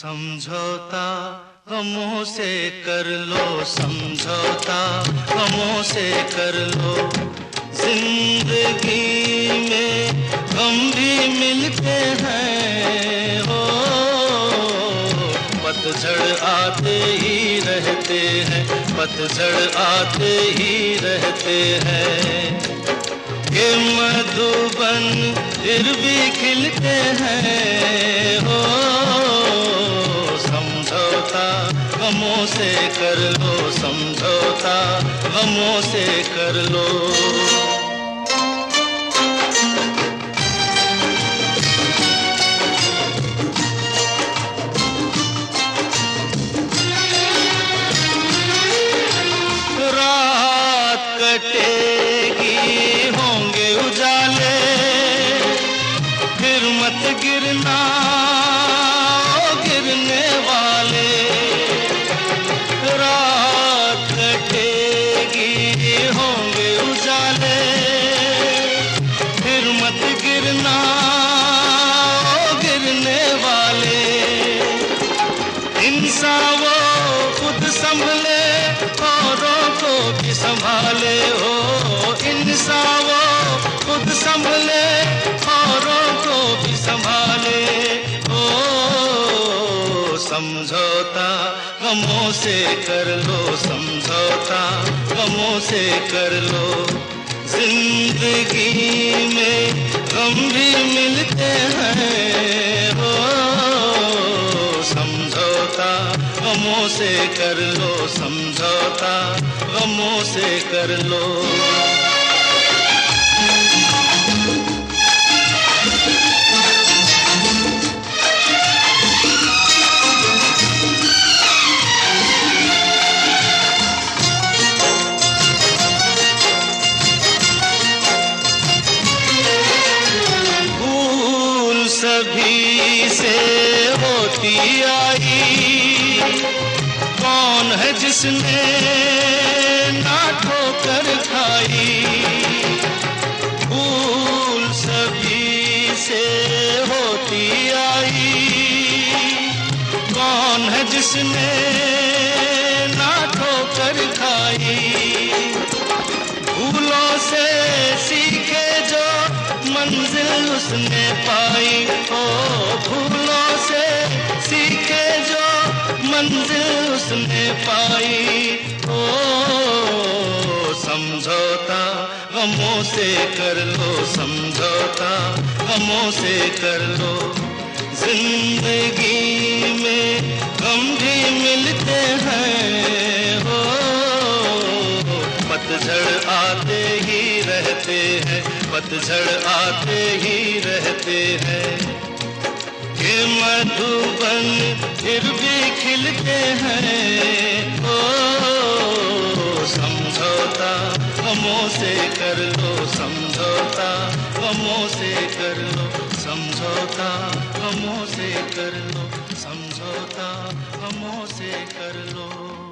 समझौता, गमों से कर लो समझौता, गमों से कर लो। ज़िंदगी में गम भी मिलते हैं, हो। पतझड़ आते ही रहते हैं, पतझड़ आते ही रहते हैं। ये मधुबन फिर भी खिलते हैं, हो। गमों से कर लो समझौता गमों से कर लो। से कर लो समझौता गमों से कर लो। ज़िंदगी में गम भी मिलते हैं। हो समझौता, गमों से कर लो समझौता, गमों से कर लो। होती आई। कौन है जिसने ना ठोकर खाई? भूल सभी से होती आई। कौन है जिसने ना ठोकर खाई? भूलों से सीखे जो मंजिल उसने पाई। ओ, भूलों उसने पाई, ओ समझौता, गमों से कर लो समझौता, गमों से कर लो। ज़िंदगी में गम भी मिलते हैं हो पतझड़ आते ही रहते हैं, पतझड़ आते ही रहते हैं। मधुबन फिर भी खिलते हैं। ओ, समझौता, गमों से कर लो समझौता, गमों से कर लो समझौता, गमों से कर लो समझौता, गमों से कर लो।